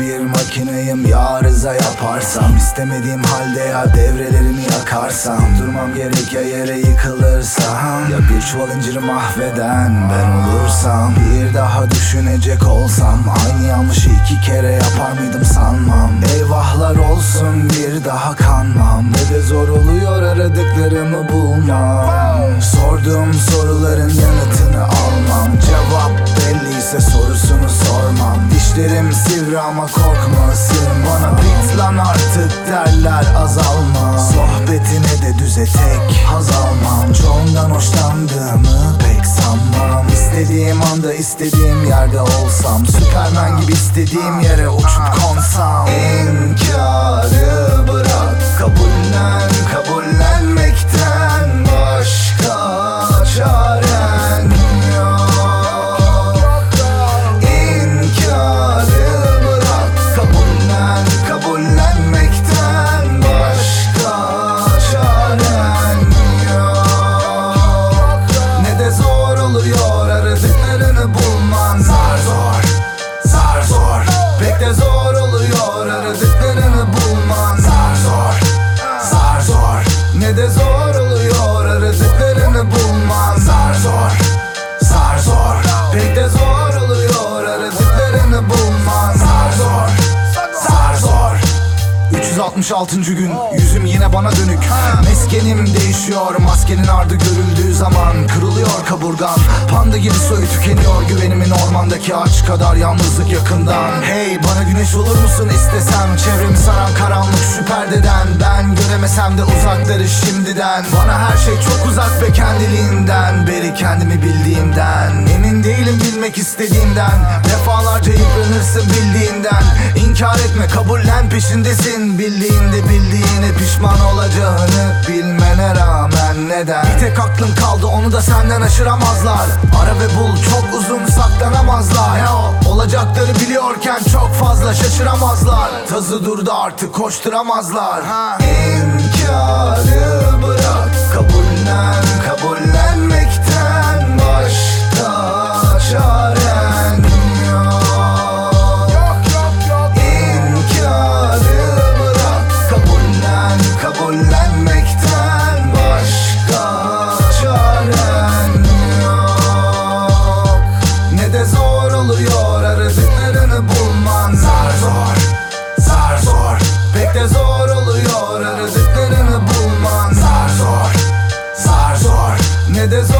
bir makineyim ya arıza yaparsam istemediğim halde ya devrelerimi yakarsam Durmam gerek ya yere yıkılırsam Ya bir çuval inciri mahveden ben olursam Bir daha düşünecek olsam Aynı yanlışı iki kere yapar mıydım sanmam. Eyvahlar olsun bir daha kanmam Ne de zor oluyor aradıklarımı bulmam. Sorduğum soruların yanıtını almam Cevap belliyse sorusunu sormam Dişlerim sivri ama korkma ısırım Bana bit lan artık derler azalma. Sohbetine de düze tek haz almam. Çoğundan hoşlandığımı pek sanmam. İstediğim anda istediğim yerde olsam Süpermen gibi istediğim yere uçup konsam. İnkarı de zor oluyor aradıklarını bulman Zar zor, zar zor. Pek de zor oluyor aradıklarını bulman Zar zor, zar zor. 366. gün Yüzüm yine bana dönük Meskenim değişiyor. Maskenin ardı görüldüğü zaman Kırılıyor kaburgan Panda gibi soyu tükeniyor Güvenimin ormandaki ağaç kadar Yalnızlık yakından. Hey bana güneş olur musun istesem? Çevremi saran karanlık şu perdeden. Ben göremesem de uzakları şimdiden. Bana her şey çok uzak ve kendiliğinden. Beri kendimi bildiğimden. Emin değilim bilmek istediğimden. Defalarca yıpranırsın bildiğinden. İnkar etme kabullen peşindesin. Bildiğinde bildiğine pişman olacağını neden Bir tek aklın kaldı onu da senden aşıramazlar. Ara ve bul çok uzun saklanamazlar. Ya, Olacakları biliyorken çok fazla şaşıramazlar. Tazı durdu artık koşturamazlar. İnkarı there's